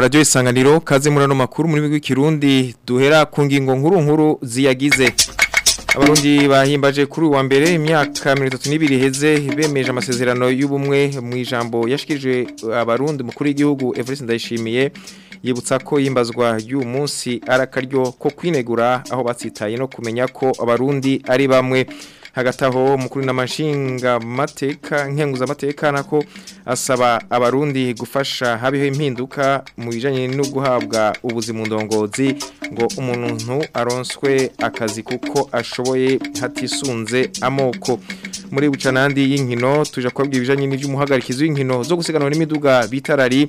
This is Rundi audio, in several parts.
radiyo isanganiro kaze muri ano makuru muri rw'ikirundi duhera ku ngingo nkuru nkuru ziyagize abarundi bahimbaje kuri uwa mbere imyaka mirongo itatu n'ibiri iheze bemeje amasezerano y'ubumwe mu ijambo yashyikirijwe abarundi mukuru igihugu Evariste ndayishimiye yibutsa ko yimbazwa y'uyu munsi ari ko kwinegura aho batsitaye no kumenya ko abarundi ari bamwe hagataho mukuru n'amashinga mateka nkenguza amateka nako asaba abarundi gufasha habiho impinduka mu bijyanye no guhabwa ubuzima ndongozi ngo umuntu aronswe akazi kuko ashoboye hatisunze amoko muri bucanandi y'inkino tuja kubabwira ibijanye n'iby'umuhagarikizi w'inkino zo gusiganwa n'imiduga bitarari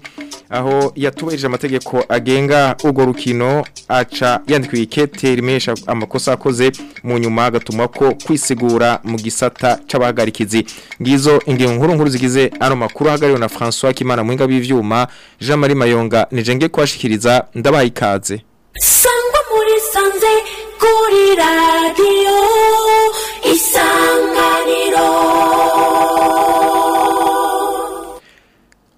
aho yatubahirije amategeko agenga urwo rukino aca yandikiwe ikete rimesha amakosa akoze mu nyuma agatuma ko kwisigura mu gisata c'abahagarikizi ngizo ingingo nkuru nkuru zigize ano makuru ahagariwe na François Kimana Mwinga b'ivyuma Jean Marie Mayonga nije ngiye kwashikiriza ndabaye ikaze sangwa muri sanze kuri radio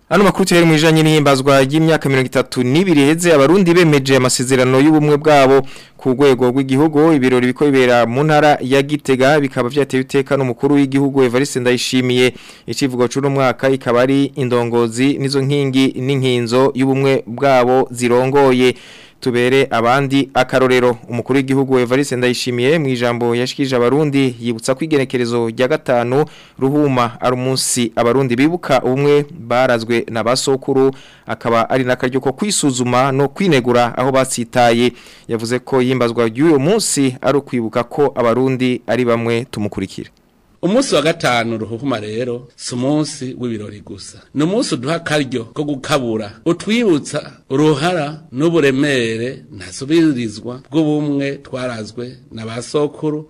Ano makuru tuheri mwijanye n'ihimbazwa y'imyaka 32 heze abarundi bemeje amasezerano y'ubumwe bwabo ku rwego rw'igihugu ibirori biko bibera mu ntara ya Gitega bikaba byatewe iteka n'umukuru w'igihugu Evariste Ndayishimiye icivugo cyo umwaka ikaba ari indongozi nizo nkingi n'inkinzo y'ubumwe bwabo zirongoye tubere abandi akarorero umukuru w'igihugu Evariste Ndayishimiye mu ijambo yashikije abarundi yibutsa ko igenekerezo rya gatanu ruhuma ari umunsi abarundi bibuka umwe barazwe na basokuru akaba ari nakaryo ko kwisuzuma no kwinegura aho basitaye yavuze ko yimbazwa y'uyo munsi ari ukwibuka ko abarundi ari bamwe tumukurikira umunsi wa gatanu ruhuhuma rero si umunsi w'ibirori gusa ni umunsi uduha akaryo ko gukabura utwibutsa uruhara n'uburemere ntasubirizwa bw'ubumwe twarazwe na ba sokuru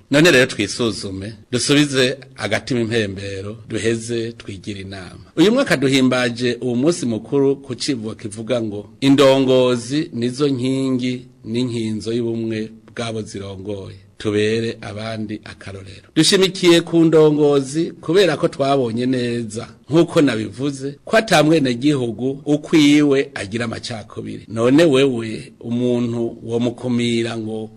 none rero twisuzume dusubize agatima impembero duheze twigira inama uyu mwaka duhimbaje uwo munsi mukuru ku kivuga kivuga ngo indongozi nizo nkingi n'inkinzo y'ubumwe bwabo zirongoye tubere abandi akarorero dushimikiye ku ndongozi kubera ko twabonye neza nk'uko nabivuze ko atamwenegihugu ukwiwe agira amacakubiri none wewe umuntu wamukumira ngo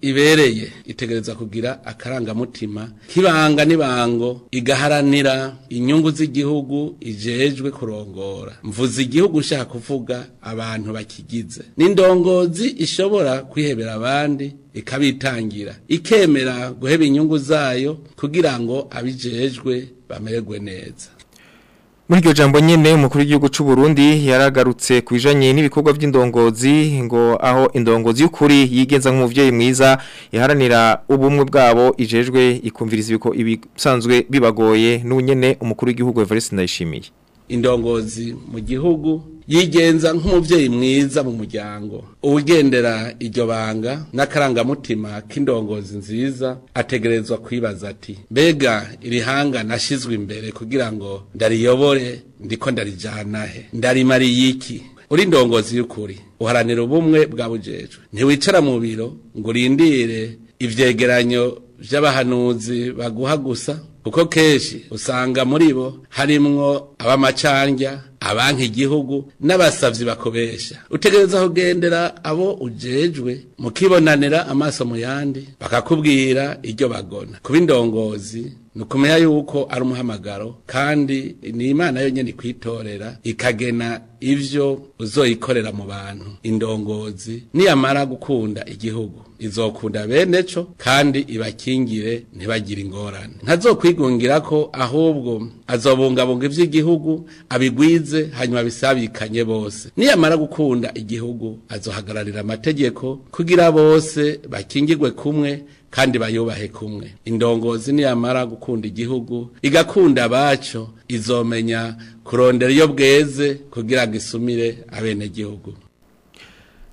ibereye itegereza kugira akarangamutima k'ibanga n'ibango igaharanira inyungu z'igihugu ijejwe kurongora mvuze igihugu ushaka kuvuga abantu bakigize n'indongozi ishobora kwihebera abandi ikabitangira ikemera guheba inyungu zayo kugira ngo abijejwe bamererwe neza muri iryo jambo nyine umukuru w'igihugu cy'u Burundi yaragarutse ku bijanye n'ibikorwa by'indongozi ngo aho indongozi y'ukuri yigenza nk'umuvyeyi mwiza iharanira ubumwe bwabo ijejwe ikumviriza ibisanzwe bibagoye n'unyene umukuru w'igihugu Evariste Ndayishimiye indongozi mu gihugu yigenza nk'umubyeyi mwiza mu muryango ugendera iryo banga n'akarangamutima k'indongozi nziza ategerezwa kwibaza ati mbega irihanga nashyizwe imbere kugira ngo ndariyobore ndiko ndarijyana he ndarimariye iki uri indongozi y'ukuri uharanira ubumwe bwa bujejwe ntiwicara mu biro ngo urindire ivyegeranyo by'abahanuzi baguha gusa kuko kenshi usanga muri bo harimwo ab'amacanjya abanki igihugu n'abasavyi bakobesha utegereza kugendera abo ujejwe mukibonanira amaso mu yandi bakakubwira iryo bagona kuba indongozi nukumenya yuko ari umuhamagaro kandi ni imana yonyene ikwitorera ikagena ivyo uzoyikorera mu bantu indongozi niyamara gukunda igihugu izokunda bene beneco kandi ibakingire ntibagire ingorane ntazokwigungira ko ahubwo azobungabunga ivy'igihugu abigwiza yagize hanyuma bisabikanye bose niyamara gukunda igihugu azohagararira amategeko kugira bose bakingirwe kumwe kandi bayubahe kumwe indongozi niyamara gukunda igihugu igakunda abaco izomenya kurondera iyo bweze kugira ngo isumire abenegihugu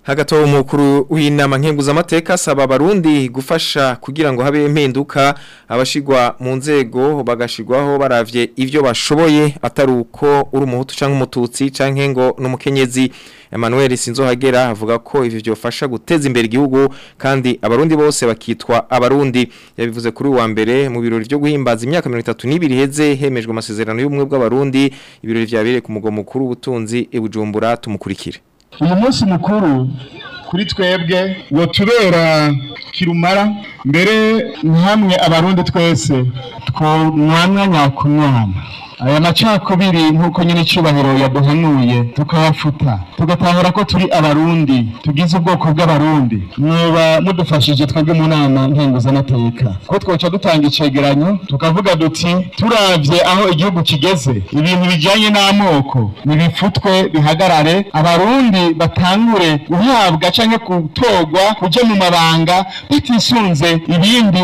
hagataho umukuru w'inama nkenguzamateka asaba abarundi gufasha kugira ngo habe menduka abashigwa mu nzego bagashirwaho baravye ivyo bashoboye atari uko uru umuhutu canke umututsi canke ngo n'umukenyezi Emmanuel Sinzohagera avuga ko ivyo byofasha guteza imbere igihugu kandi abarundi bose bakitwa abarundi yabivuze kuri uwa mbere mu birori byo guhimbaza imyaka 32 heze hemejwe amasezerano y'ubumwe bw'abarundi ibirori byabereye ku mugwa mukuru w'ubutunzi e Bujumbura tumukurikire uyu munsi mukuru kuri twebwe wotubera kirumara mbere nkamwe abarundi twese twamwanya ku mwana aya macakubiri nk'uko nyine icyubahiro yaduhanuye tukayafuta tugatahura ko turi abarundi tugize ubwoko bw'abarundi mwoba mudufashije twebwe mu nama ntenguzanateka ko twaca dutanga icegeranyo tukavuga duti turabye aho igihugu kigeze ibintu bijyanye n'amoko nibifutwe bihagarare abarundi batangure guhabwa cyangwa gutogwa kujya mu mabanga batisunze ibindi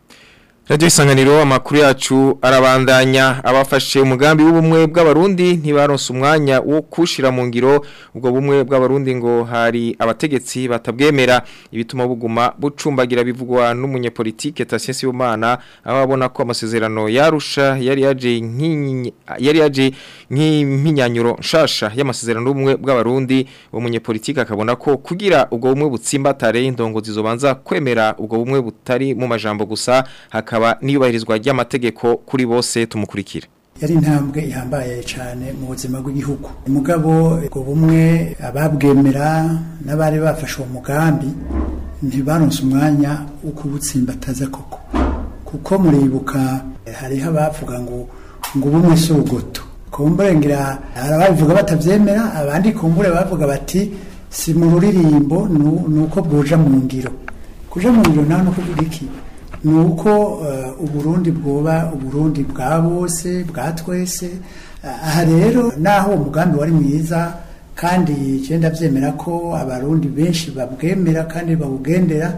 radiyo isanganiro amakuru yacu arabandanya abafashe umugambi w'ubumwe bw'abarundi ntibaronse umwanya wo kushira mu ngiro ubwo bumwe bw'abarundi ngo hari abategetsi batabwemera ibituma buguma bucumbagira bivugwa n'umunyepolitike tasiyesi y'umwana aho abona ko amasezerano yarusha yari yaje nk'impinyanyuro nshasha y'amasezerano y'ubumwe bw'abarundi uwo munyepolitike akabona ko kugira ubwo bumwe butsimbatare indongo zibanza kwemera ubwo bumwe butari mu majambo gusa hakaba hakaba n'iyubahirizwa ry'amategeko kuri bose tumukurikira yari intambwe ihambaye cyane mu buzima bw'igihugu umugabo ubwo bumwe ababwemera n'abari bafashe uwo mugambi ntibaronse umwanya wo kubutsimbataza koko kuko muribuka hariho abavuga ngo ngo ubumwe si ubugoto kumburengera hari ababivuga batabyemera abandi kumbure bavuga bati si mu ruririmbo ni uko bwuje mu ngiro kuje mu ngiro nawe ni ukuvuga iki ni uko eh, uburundi bwoba uburundi bwa bose bwa twese eh, aha rero naho umugambi wari mwiza kandi icyenda byemera ko abarundi benshi babwemera kandi babugendera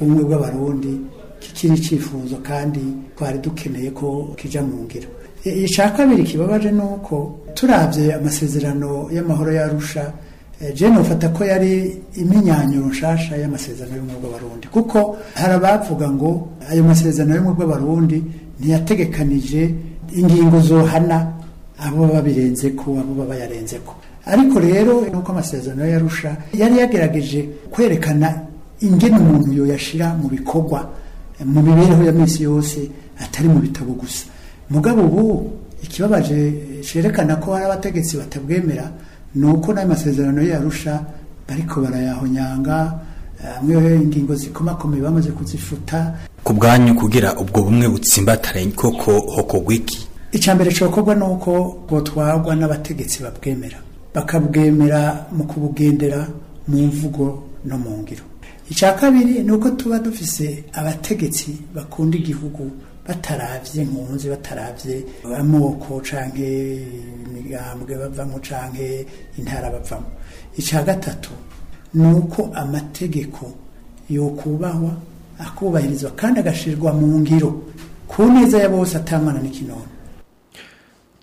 ubumwe bw'abarundi kikiri icyifuzo kandi twari dukeneye ko kijya mu ngiro icya kabiri kibabaje ni uko turabye amasezerano y'amahoro yarusha Eh, jene ufata ko yari iminyanyo nshasha y'amasezerano y'ubumwe bw'abarundi kuko hari abavuga ngo ayo masezerano y'ubumwe bw'abarundi ntiyategekanije ingingo zohana abo baba birenze ko abo yarenze ko ariko rero nuko amasezerano yarusha yari yagerageje kwerekana ingene umuntu yoyashira mu bikorwa mu mibereho ya minsi yose atari mu bitabo gusa mugabo ubu ikibabaje cyerekana ko hari abategetsi batabwemera ni uko n'amasezerano yarusha ariko barayahonyanga amwe ingingo zikomakomeye bamaze kuzifuta ku bwanyu kugira ubwo bumwe butsimbatare koko hoko wiki icya mbere cyokorwa ni uko butwarwa n'abategetsi babwemera bakabwemera mu kubugendera mu mvugo no mu ngiro icya kabiri ni uko tuba dufise abategetsi bakunda igihugu batarabye impunzi batarabye amoko canke imigambwe bavamo canke intara bavamo icya gatatu ni uko amategeko yokubahwa akubahirizwa kandi agashirwa mu ngiro ku neza ya bose atamwana n'ikinono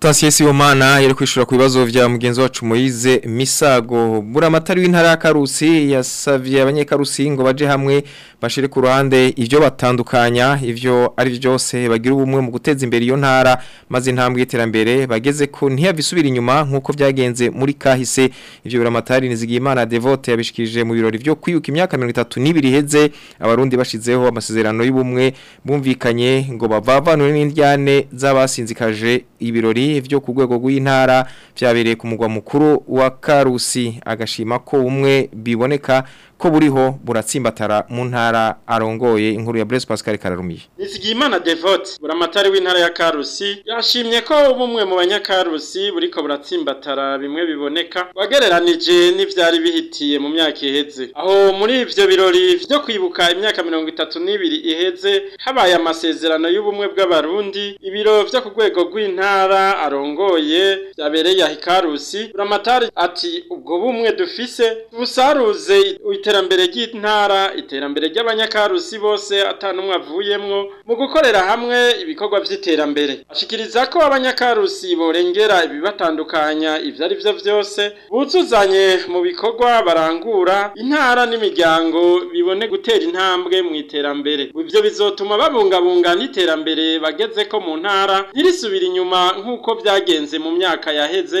Tansiyo si yari kwishura ku bibazo bya mugenzi wacu Moyize Misago buramatari w'intara ya Karusi yasavye abanyekarusi ngo baje hamwe bashire ku ruhande ivyo batandukanya ivyo ari byose bagira ubumwe mu guteza imbere iyo ntara maze intambwe iterambere bageze ko ntiyavisubira inyuma nkuko byagenze muri kahise ivyo buramatari nizigiye imana Devote yabishikije mu birori byo kwiyuka imyaka 32 n'ibiri heze abarundi bashizeho amasezerano y'ubumwe bumvikanye ngo bavavanwe n'indyane z'abasinzikaje ibirori vyo ku rwego rw'intara byabereye ku mugwa mukuru wa Karusi agashima ko umwe biboneka ko buriho buratsimbatara mu ntara arongoye inkuru ya Blaise Pascal Kararumiye Nisigimana Devote buramatari w'intara ya Karusi yashimye ko bumwe mu banyakarusi buriko buratsimbatara bimwe biboneka wagereranije n'ivyari bihitiye mu myaka iheze aho muri ivyo birori vyo kwibuka imyaka 32 iheze habaye amasezerano y'ubumwe bw'abarundi ibiro vyo ku rwego rw'intara arongoye byabereye ahikarusi buramatari ati ubwo bumwe dufise busaruze iterambere ry'intara iterambere ry'abanyakarusi bose atanu avuyemo mu gukorera hamwe ibikorwa by'iterambere ashikiriza ko abanyakarusi borengera ibibatandukanya ibyo ari vyo vyose buzuzanye mu bikorwa barangura intara n'imiryango bibone gutera intambwe mu iterambere ivyo bizotuma babungabunga n'iterambere bageze ko mu ntara ntirisubira inyuma nk'uko byagenze mu myaka yaheze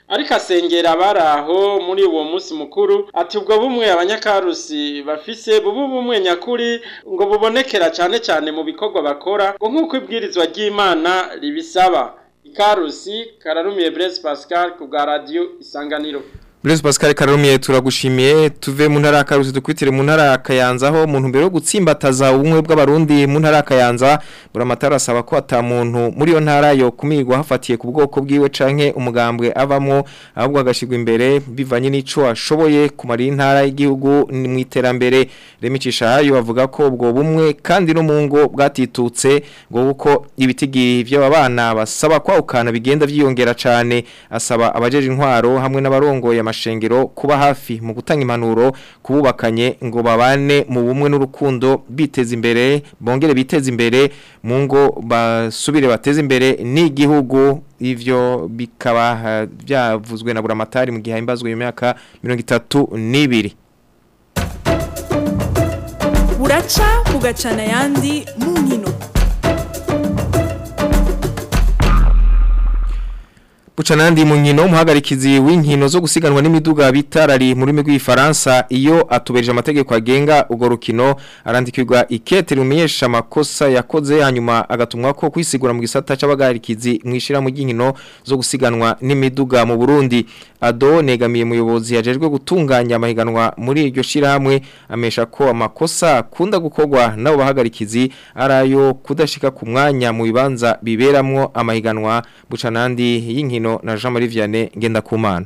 ariko asengera abari aho muri uwo munsi mukuru ati ubwo bumwe abanyakarusi bafise bubu bumwe nyakuri ngo bubonekera cyane cyane mu bikorwa bakora ngo nk'uko ibwirizwa ry'imana ribisaba ikarusi kararumiye Brez Pascal ku bwa radiyo isanganiro Laurence Pascal Karumiye turagushimiye tuve mu ntara akaruzi dukwitire mu ntara akayanza ho mu yo gutsimbataza ubumwe bw'abarundi mu ntara akayanza buramatara asaba ko atamuntu muri yo ntara yo kumigwa hafatiye ku bwoko bwiwe canke umugambwe avamo ahubwo agashigwa imbere bivanye n'ico ashoboye kumara intara y'igihugu mu iterambere remicisha hayo bavuga ko ubwo bumwe kandi no mu ngo bwatitutse ngo kuko ibitigi by'abana basaba kwawukana bigenda byiyongera cyane asaba abajeje intwaro hamwe ya amashengero kuba hafi mu gutanga impanuro kububakanye ngo babane mu bumwe n'urukundo biteze imbere bongere biteze imbere mu ngo basubire bateze imbere n'igihugu ivyo bikaba byavuzwe na buramatari mu gihe himbazwe mu myaka 32 buraca bugacana yandi mu nkino Bucanandi munkino umuhagarikizi w'inkino zo gusiganwa n'imiduga bitarari mu rurimi rw'ifaransa iyo atuberije amategeko agenga urwo rukino arandikirwa ikete rumenyesha amakosa yakoze hanyuma agatumwa ko kwisigura mu gisata c'abagarikizi mwishira mu ginkino zo gusiganwa n'imiduga mu Burundi Ado negamiye muyobozi yajejwe gutunganya amahiganwa muri iryo shiramwe amesha ko amakosa akunda gukorwa nabo bahagarikizi arayo kudashika ku mwanya mu bibanza biberamwo amahiganwa Bucanandi y'inkino na Jean Marie Vianney kumana.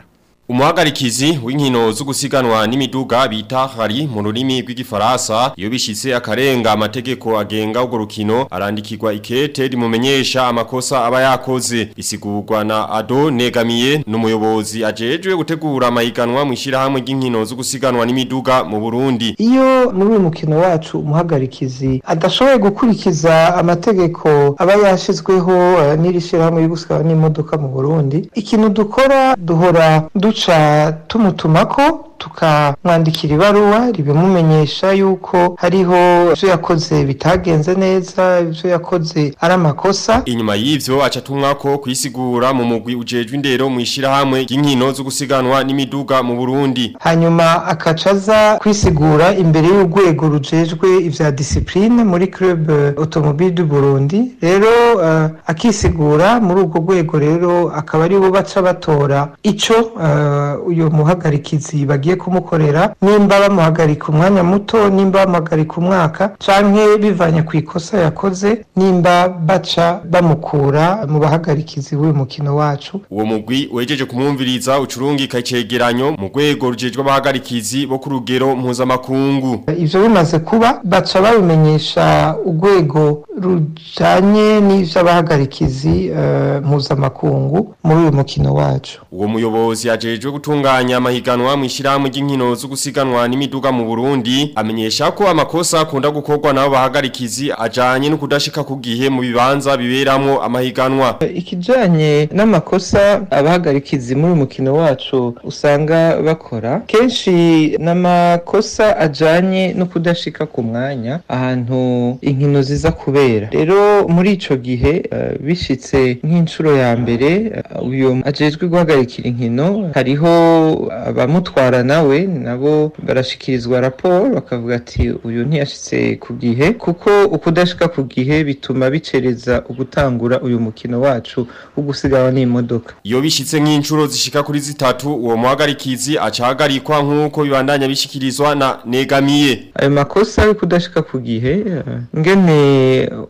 umuhagarikizi w'inkino zo gusiganwa n'imiduga bita hari mu rurimi rw'igifaransa iyo bishitse akarenga amategeko agenga urwo rukino arandikirwa ikete rimumenyesha amakosa aba yakoze bisigurwa na Ado Negamiye n'umuyobozi ajejwe gutegura amahiganwa mu ishyirahamwe ry'inkino zo gusiganwa n'imiduga mu Burundi iyo muri uyu mukino wacu umuhagarikizi adashoboye gukurikiza amategeko aba yashizweho n'iri shyirahamwe ryo gusiganwa n'imodoka mu Burundi ikintu dukora duhora duca duca tumutumako tukamwandikira ibaruwa ribimumenyesha yuko hariho ibyo yakoze bitagenze neza ibyo yakoze ari amakosa inyuma y'ibyo aca ko kuyisigura mu mugwi ujejwe indero mu ishyirahamwe ry'inkino zo gusiganwa n'imiduga mu burundi hanyuma akacaza kwisigura imbere y'urwego rujejwe ibya disipurine muri club automobile du burundi rero eh, akisigura muri urwo rwego rero akaba ari bo baca batora icyo eh, uyu muhagarikizi bagiye bagiye kumukorera nimba bamuhagarika umwanya muto nimba bamuhagarika umwaka canke bivanye ku ikosa yakoze nimba baca bamukura mu bahagarikizi w'uyu mukino wacu uwo mugwi wejeje kumwumviriza ucurungika icegeranyo mu rwego rujejwe abahagarikizi bo ku rugero mpuzamakungu ivyo bimaze kuba baca babimenyesha urwego rujanye n'ivy'abahagarikizi uh, mpuzamakungu muri uyu mukino wacu uwo muyobozi ajejwe gutunganya amahiganwa mu ishyirahamwe zo gusiganwa n'imiduga mu Burundi amenyesha ko amakosa akunda gukorwa nabo bahagarikizi ajanye no kudashika ku gihe mu bibanza biberamwo amahiganwa ikijanye n'amakosa abahagarikizi muri mukino wacu usanga bakora kenshi n'amakosa ajanye no kudashika ku mwanya ahantu inkino ziza kubera rero muri ico gihe uh, bishitse nk'inshuro ya mbere eh, uyu uh, ajejwe guhagarikira inkino hariho abamutwarana nawe nabo barashyikirizwa raporo bakavuga ati uyu ntiyashyitse ku gihe kuko ukudashika ku gihe bituma bicereza ugutangura uyu mukino wacu wo gusigawa n'imodoka iyo bishyitse nk'inshuro zishika kuri zitatu uwo muhagarikizi acahagarikwa nk'uko bibandanya bishyikirizwa na negamiye ayo makosa yo kudashika ku gihe ngene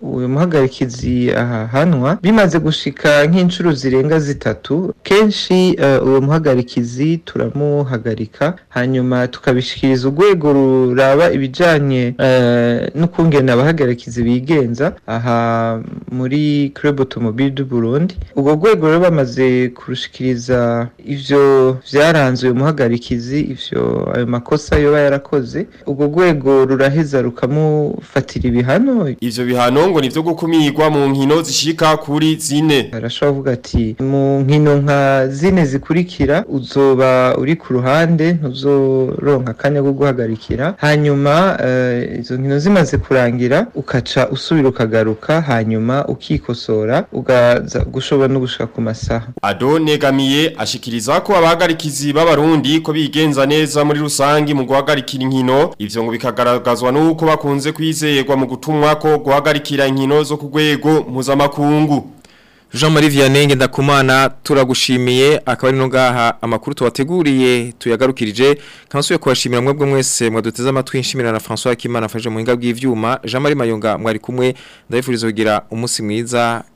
uyu muhagarikizi ahahanwa bimaze gushika nk'inshuro zirenga zitatu kenshi eh, uwo muhagarikizi turamuhagarika hanyuma tukabishyikiriza urwego ruraba ibijyanye eh, n'ukungene abahagarikizi bigenza aha muri Automobile du Burundi ubwo rwego rero bamaze kurushyikiriza ibyo byaranze uyu muhagarikizi ibyo ayo makosa yoba yarakoze ubwo rwego ruraheza rukamufatira ibihano ibyo bihano ngo ni ibyo gukumirwa mu nkino zishika kuri zine arashobora kuvuga ati mu nkino nka zine zikurikira uzoba uri ku ruhande ntuzoronka akanya ko guhagarikira hanyuma eh, izo nkino zimaze kurangira ukaca usubira ukagaruka hanyuma ukikosora ugaza gushobora no gushaka ku masaha negamiye ashikiriza ko abahagarikizi b'abarundi ko bigenza neza muri rusange mu guhagarikira inkino ivyo ngo bikagaragazwa nuko bakunze kwizerwa mu gutumwa ko guhagarikira inkino zo ku rwego mpuzamakungu Jean-Marie Vianney ndakumana turagushimiye akaba ari no ngaha amakuru tubateguriye tuyagarukirije kansuye kwashimira mwebwe mwese mwaduteze amatwi nshimira na François Kimana afashe mu hinga bw'ivyuma Jean-Marie Mayonga mwari kumwe ndabifuriza kugira umunsi mwiza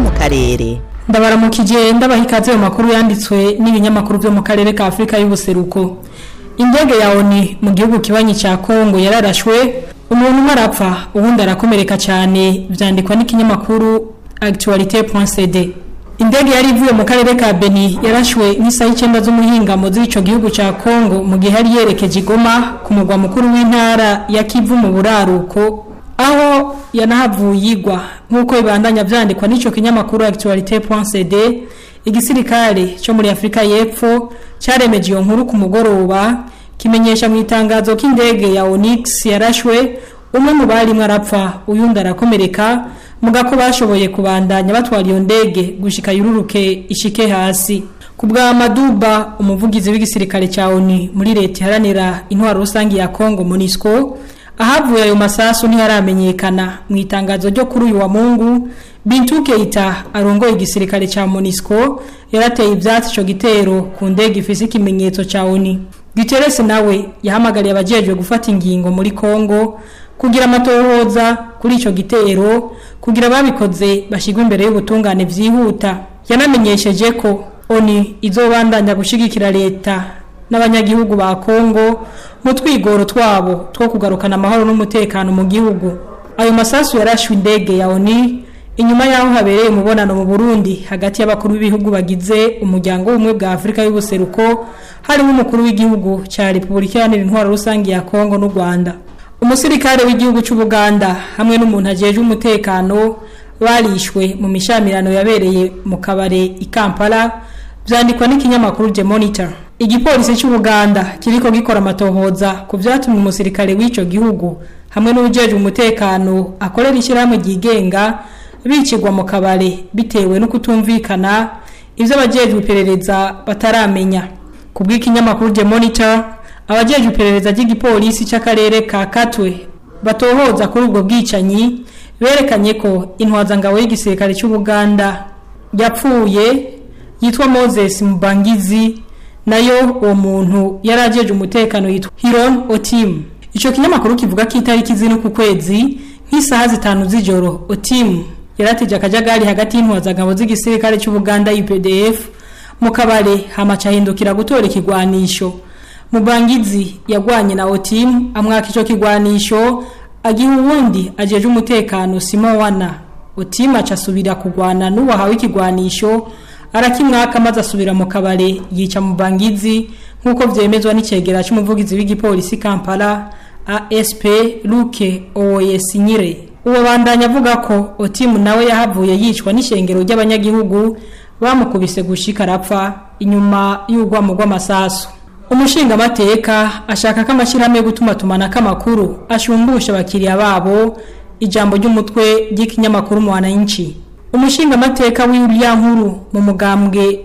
mu karere ndabaramuka igihe ndabahikaze ayo makuru yanditswe n'ibinyamakuru byo mu karere ka afurika y'ubuseruko indege ya oni mu gihugu kibanyi cya Congo yararashwe umuntu umwe arapfa uwundi arakomereka cyane byandikwa n'ikinyamakuru agiturite ponsede indege yari ivuye mu karere ka beni yarashwe n'isaha z’umuhinga mu z'icyo gihugu cya Congo mu gihe yari yerekeje igoma ku mugwa mukuru w'intara ya kivu mu buraruko aho yanahavuyigwa nk'uko bibandanya byandikwa n'icyo kinyamakuru akiturarite puwansede igisirikare cyo muri afurika y'epfo cyaremeje iyo nkuru ku mugoroba kimenyesha mu itangazo k'indege ya onix yarashwe umwe mu barimo arapfa uyundi arakomereka muga ko bashoboye kubandanya batwara iyo ndege gushika yururuke ishike hasi ku bwa maduba umuvugizi w'igisirikare cya oni muri leta iharanira intwaro rusange ya kongo monisco ahavuye ayo masasu ntiharamenyekana mu itangazo ryo kuri uyu wa mungu bintu keita arongoye igisirikare cya monisco yarateye ibyatsi icyo gitero ku ndege ifite ikimenyetso cya oni Guterres nawe yahamagariye abajejwe gufata ingingo muri congo kugira amatohoza kuri icyo gitero kugira ababikoze bashyirwe imbere y'ubutungane byihuta yanamenyesheje ko oni izobandanya gushyigikira leta n'abanyagihugu ba kongo mu twigoro twabo two kugarukana amahoro n'umutekano mu gihugu ayo masasu yarashwe indege ya oni inyuma y'aho habereye umubonano mu burundi hagati y'abakuru b'ibihugu bagize umuryango w'ubumwe bwa afurika y'ubuseruko harimo umukuru w'igihugu cya repubulika iharanira intwaro rusange ya kongo n'u rwanda umusirikare w'igihugu cy'ubuganda hamwe n'umuntu ajejwe umutekano barishwe mu mishamirano yabereye mu kabare i kampala byandikwa n'ikinyamakuru the monitor igipolisi cy'u Buganda kiriko gikora amatohoza ku byatumye umusirikare w'icyo gihugu hamwe n'ubujejwe umutekano akorera ishyirahamwe ryigenga bikigwa mu kabare bitewe no kutumvikana ibyo abajejwe iperereza bataramenya ku bw'ikinyamakuru The Monitor abajejwe iperereza ry'igipolisi cy'akarere ka Katwe batohoza kuri ubwo bwicanyi berekanye ko intwazangabo y'igisirikare cy'u yapfuye yitwa Moses Mubangizi nayo uwo muntu yari umutekano yitwa hiron otimu icyo kinyamakuru kivuga ko itariki zino ku kwezi nk'isaha zitanu z'ijoro otimu yarateje akajagari hagati y'intwazangabo z'igisirikare cy'ubuganda UPDF mu kabare hamaca ahindukira gutora ikigwanisho mubangizi yagwanye na Otim amwaka icyo kigwanisho agiha uwundi ajeje umutekano simo wana otimu aca asubira kugwana n'uwahawe ikigwanisho arakimwaka maze asubira mu kabari yica mu bangizi nk'uko byemezwa n'icyegera cy'umuvugizi w'igipolisi kampala asp luke owoyesinyire uwo bandanya avuga ko otimu nawe yahavuye yicwa n'ishengero ry'abanyagihugu bamukubise gushika arapfa inyuma y'urwamo rw'amasasu umushingamateka ashaka ko amashyirahamwe yo gutumatumanako k'amakuru ashumbusha abakiriya babo ijambo ry'umutwe ry'ikinyamakuru mwana y'inshi umushingamateka w'iriya nkuru mu mugambwe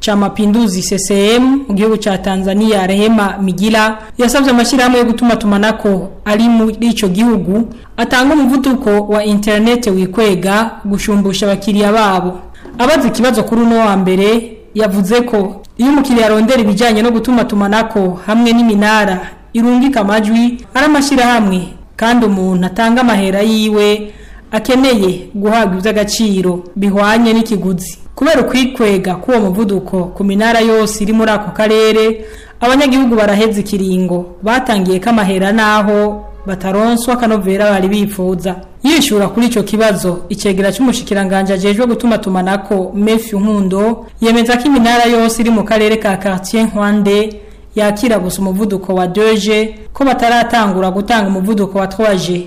cya mapinduzi CCM mu gihugu cya Tanzania Rehema Migira yasabye amashyirahamwe yo gutuma tumanako ari muri icyo gihugu atanga umuvuduko wa interinete wikwega gushumbusha abakiriya babo abaza ikibazo kuri uno wa mbere yavuze ko iyo umukiriya arondera ibijyanye no gutuma tumanako hamwe n'iminara irungika amajwi ari amashyirahamwe kandi umuntu atanga amahera yiwe akeneye guhabwa iby'agaciro bihwanye n'ikiguzi kubera ukwikwega k'uwo muvuduko ku minara yose iri muri ako karere abanyagihugu baraheze ikiringo batangiye kamahera n'aho bataronswa akanovera bari bifuza yishura kuri icyo kibazo icyegera cy'umushikiranganje ajejwe gutuma tumanako mefi nkundo yemeza ko iminara yose iri mu karere ka quartier nkwande yakira gusa umuvuduko wa Doje ko bataratangura gutanga umuvuduko wa twaje